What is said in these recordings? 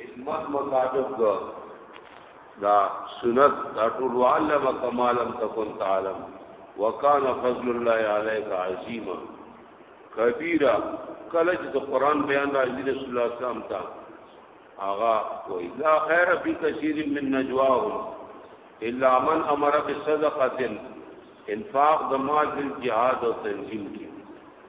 حکمت مطابق دا دا سنت دا ټول علم کمالم تکون تعلم وکان فضل الله علیک عظیما کبیره کله چې د قران بیان راځي رسول الله صلی الله علیه وسلم ته آغا کوئی لا خیر فی کثیر من نجواهم الا من امر بصدقه انفاق د مال جهاد او تنظیم کې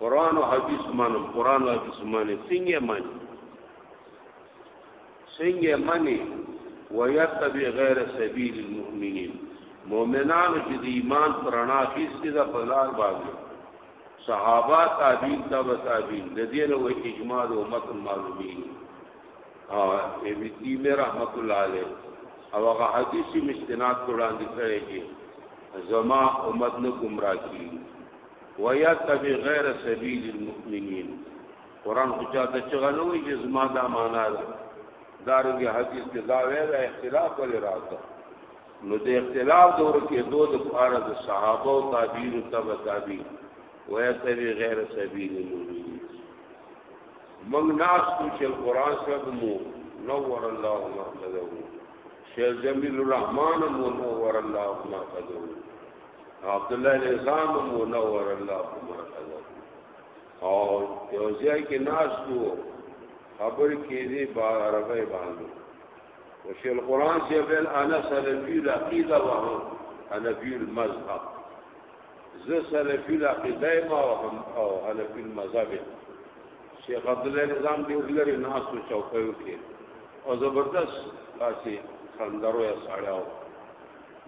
قرآن و حدیث منم قرآن و حدیث منی سنگه منی سنگه منی و یتبی غیر سبیل المؤمنین مومنان چې د ایمان پرانا خیستی دا پلار باندې صحابه تابعین تبع تابعین د دین و اجماع د امت معلومی او ای بی تی می رحمت الله علیه او هغه حدیث مستناد وړاندې کړی چې زما امت نه گمراه کیږي ويتبع غير سبيل المؤمنين قران خو چاته چغنوي چې زما دا معنا ده دارنګه حدیث کې دا ویل اختلاف ولې راځه نو د اختلاف دور کې دوه د پاره د صحابه او تابعین او تبع تابعین ويتبع غير سبيل المؤمنين موږ ناس کو چې قران سره مو نور الله مرتضی شیخ جمیل الرحمن مو نور الله مرتضی عبد الله نظام منور الله مرتضی او یو ځای کې ناس کو خبر کې دې با عربی باندې او شیخ القران چې بل انا سلفی العقیده و انا فی المذهب ز سلفی العقیده ما هم او انا فی المذهب شیخ عبد الله نظام دې لري ناس کو چوکیو کې او زبردست تاسو خندرو یا ساړیاو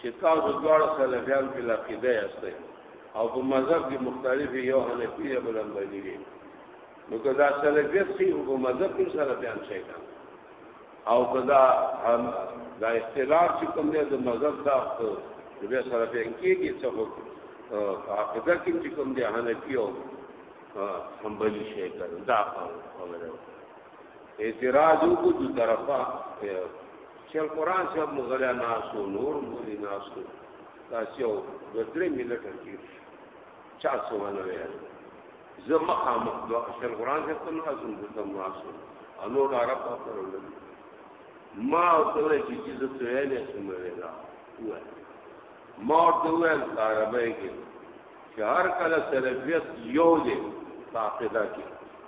چې تاسو دواړه سلفیان په عقیده یاستئ او په مذهب کې مختلف یو حنفی یا بل حنبلی دی نو کدا سلفیت سی او په مذهب کې سلفیان شي او کدا هم دا اختلاف چې کوم دی د مذهب دا د بیا سلفیان کېږي څه هو عقیده کې چې کوم دی حنفی او حنبلی شي دا خبره اعتراض کو دو طرفا شیخ قرآن صاحب مغلیا ناسو نور مولی ناسو تاسو یو دو درې ملت تیر چا څه ونه ویل زه مخامخ دو شیخ قرآن صاحب ته ناسو دته ناسو انو عرب په پرول ما ورته چې چې زه څه ویل سم ویلا ما ورته ویل عربی کې چې هر کله سلفیت یو دی په عقیده کې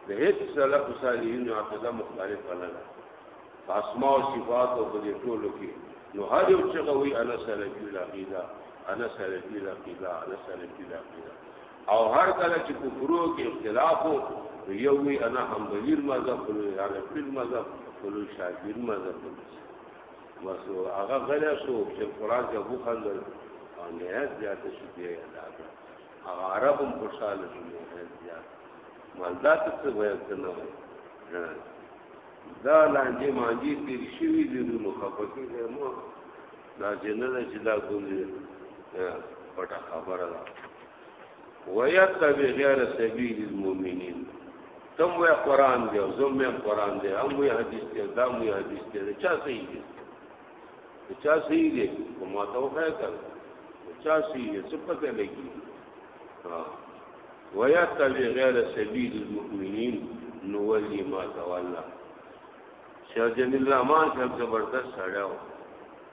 د هیڅ سلف صالحین عقیده مختلفه نه ده په اسماء او صفات او په دې ټولو کې نو هر یو چې غوي انا سلفی العقیده انا سلفی العقیده انا سلفی العقیده او هر کله چې په فروع کې اختلاف وو یو وی انا حنبلی مذهب بل حنفی مذهب بل شافعی مذهب بس نو هغه غلی شو چې قرآن کې ابو خندل او نهایت زیات شي دی ادا کړ هغه عرب هم خوشاله شو نهایت زیات مالدا ته څه وایي څه نه وایي دا لانجې مانجې تیر شوي دي نو خفه کېږي مو دا جنه چې دا کوم پټه خبره ده ويتبع غير سبيل المؤمنين تم وې قران دی او زم مې قران دی هم وې حدیث دی دا مې حدیث دی چا صحیح دی چا صحیح دی کوم ته وخه کړ چا صحیح دی څه پته لګي ها ويتبع غير سبيل المؤمنين نولي ما تولى شاه جمیل الرحمن صاحب زبردست سړی و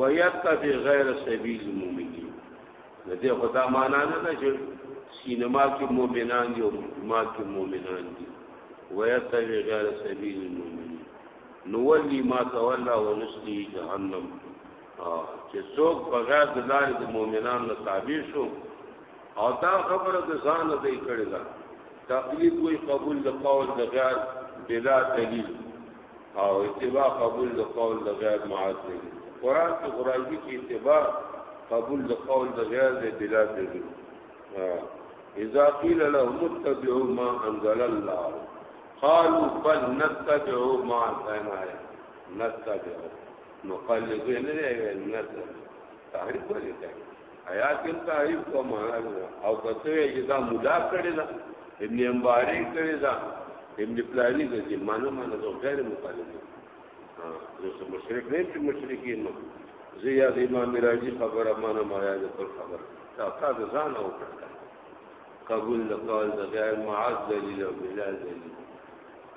ويتبع غیر سبیل المؤمنین نو دې خدا معنا نه ده چې سینما کې مؤمنان دي او ما کې مؤمنان دي ويتبع غیر سبیل المؤمنین نو ولی ما تولى ونسلی جهنم چې څوک بغیر د لارې د مؤمنانو تابع شو او دا خبره د ځان نه دی کړی دا تقلید وی قبول د قول د غیر بلا دلیل او اتباع قبول د قول د غیر معاذ دی قران کې قران کې چې اتباع قبول د قول د غیر دی بلا دی اذا قيل لهم اتبعوا ما انزل الله قالوا بل نتبع ما سمعنا نتبع نقلد نه ویل نتبع تحریف ولې کوي حیا کین تعریف کو معنا او کته یې دا مولا کړی دا ابن انباری کړی دا ابن پلانی د دې معنی معنی د غیر مخالف دی ها یو څه مشرک نه چې مشرکین نو زیا د امام راضی خبره معنی مایا د خپل خبر تا تا د ځان او قبول د قول د غیر معاذ دلیل او بلا دلیل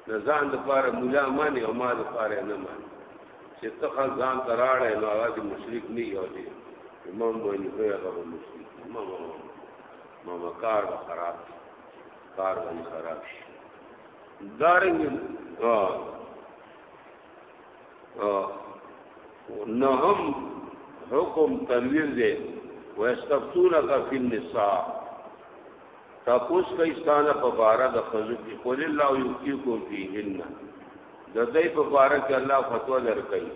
د ځان د پاره مولا معنی او ما د پاره نه معنی چې ته خان ځان تراړې نو هغه دې مشرک نه یو دې امام باندې په هغه مشرک ما ما ما ما کار به خراب شي کار به خراب شي دارنګ ها نه هم حکم تنویر دی واستفتونک فی النساء تپوس کوي ستانه په باره د خزو کې قل الله یوتیکم فیهن د دې په باره کې الله فتوا درکړي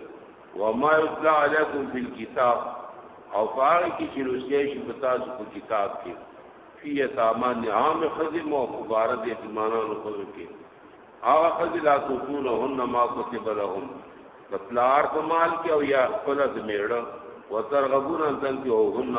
و ما یتلا علیکم فی الكتاب او فارق کې چې روسیه شي په تاسو په کتاب کې فی تامان عام خزی مو په باره د ایمانانو خزو کې هغه خزی لا تقولهن ما کتب لهم د پلار په مال کې او یا خپل د میړه وترغبون ان تنکه هن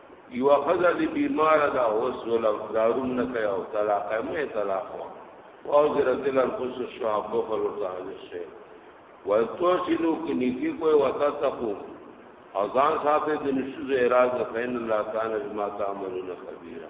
یوه ښځه دې بیماره ده اوس وله دارون نه کوي او طلاق یې مه طلاق وه واوزرت الانفس الشهوه بخل ورته حاضر شي وای توسلو کې نیکی کوی وتا تقو او ځان ساتي د نشوز اعراض فین الله تعالی بما تعملون خبيرا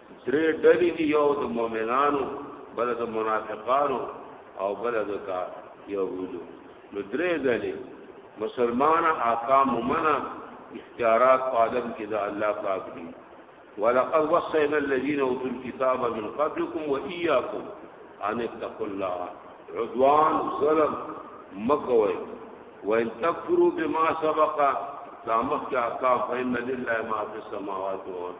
درې ډلې دي یو د مؤمنانو بل د منافقانو او بل د کا یهودو نو درې ډلې مسلمان احکام ومنه اختیارات عالم کې د الله پاک دي ولقد وصينا الذين اوتوا الكتاب من قبلكم واياكم ان اتقوا الله عدوان ظلم مکوئ وان تکفروا بما سبق دا مخکې احکام فإن لله ما في السماوات والأرض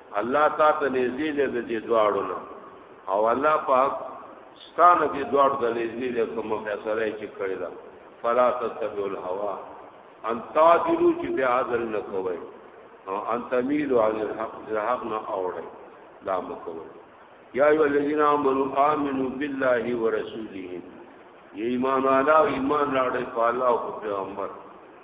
الله تا ته نږدې دی د دې دواړو نه او الله پاک ستانه دې دواړو د نږدې دی کوم فیصله چې کړی دا فلا تتبع الهوا ان تعدلو چې بیا عدل نه کوي او ان تميل عن الحق ذهب نه اوړي دا مکوي یا ایو الذین آمنو آمنو بالله ورسوله ایمان علی ایمان راړې په الله او پیغمبر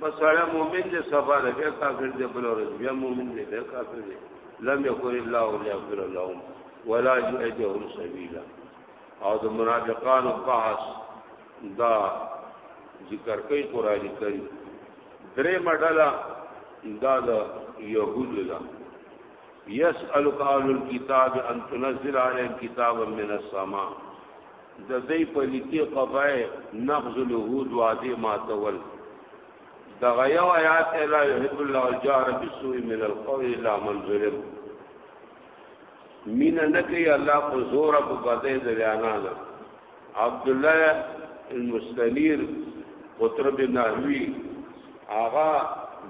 بس سړی مؤمن دی سبا دی بیا کافر دی بله ورځ بیا مؤمن دی بیا کافر دی لم یکن الله لیغفر لهم ولا یهدیهم سبیلا او د منافقانو بحث دا ذکر کوي قران کریم درې مډلا دا د یهود لا یسالک اهل الكتاب ان تنزل علیهم کتابا من السماء ددی په لیکی قبای نقض العهود وعده ماتول دغه یو آیات لا یحب الله الجار بسوء من القول الا من ظلم مین نکی الله په زور په بده دریانا ده عبد الله المستنیر قطرب نحوی آغا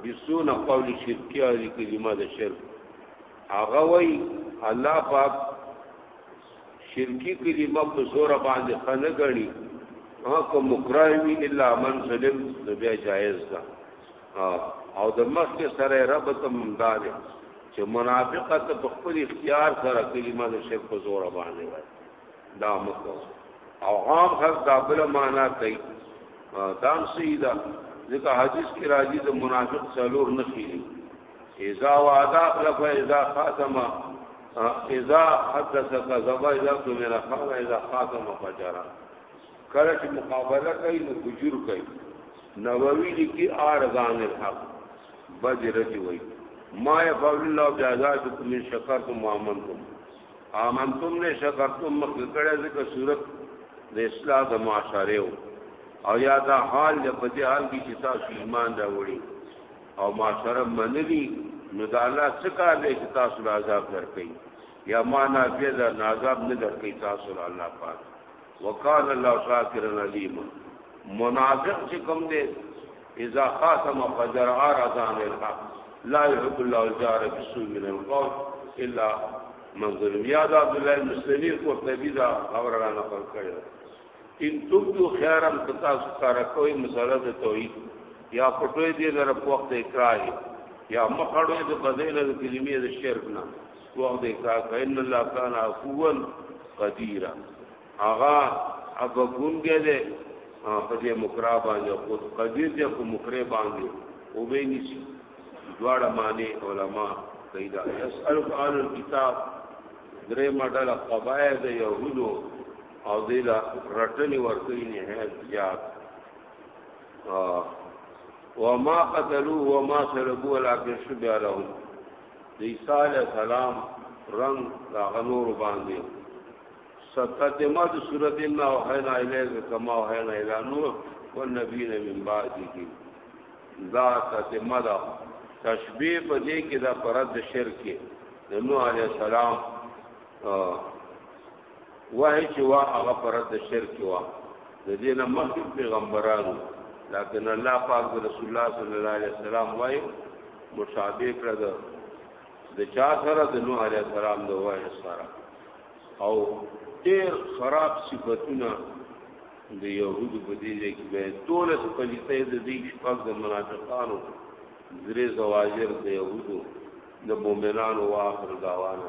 بسون قول شرکی علی کلمه ده شرک آغا وی الله پاک شرکی کلمه په زور باندې خنه غني ها کوم مکرایوی الا من سلم نو بیا جایز ده او د مخ کې سره ربط ممدار چې منافقت په خپل اختیار سره کلمه د شرک په زور باندې وای دا مکو او عام خلک دا بل معنا کوي دام سیدا ځکه حدیث کې راځي د منافق څلور نه کیږي اذا وعده خلف اذا خاتمه اذا حدثك زبا اذا تو میرا خال اذا خاتم فجرا کله چې مقابله کوي نو فجر کوي نووي لیکي ارزان الحق بجر دی وای ما يفعل الله بعذابكم من شکرتم وامنتم امنتم نه شکرتم مخکې کړه ځکه صورت د اصلاح د معاشره او یا دا حال د پدې حال کې چې تاسو ایمان راوړي او ما سره منلی نو دا الله څه کار دی چې تاسو له عذاب درکې یا ما نافیه دا عذاب نه درکې تاسو له الله پاک وکال الله شاکر علیم منافق چې کوم دی اذا خاتم فجر ارزان الحق لا يحب الله الجار بالسوء من القول الا من ظلم یاد عبد الله مسلمی کو تبیدا اور را نقل کړو ان تبدو خیرا کتا سکارا کوي مسله د توحید یا پټوي دي لر په وخت اقرار یا مخړو د بدل د کلمې د شرک نه وخت د اقرار فإن الله کان عفوا قدیر اغا ابغون دې دې په دې مکرا باندې خود قدیر دې کو مکرې باندې او به نشي دواړه معنی علما پیدا یسأل عن الكتاب درې ماډل قبایل د يهودو او دیلا رټنی ورکی نهایت زیاد وما قتلوا وما صلبوا ولكن شبه لهم د عیسی علی السلام رنگ دا غنور باندې ستتمه د صورت ان او حینا الیک کما حینا الی نور والنبین من بعده دا تتمه دا تشبیه په دې کې دا پرد شرک دی نو علی السلام وای چې وا هغه پرد شرک وا د دې نه مخکې پیغمبرانو لکن الله پاک د رسول الله صلی الله علیه وسلم وای مشابه کړ د د چا سره د نوح علیه السلام د وای سره او ډیر خراب صفاتونه د يهودو په دې کې به ټول پلیته د دې شپږ د منافقانو زری زواجر د يهودو د مؤمنانو واخر داوانه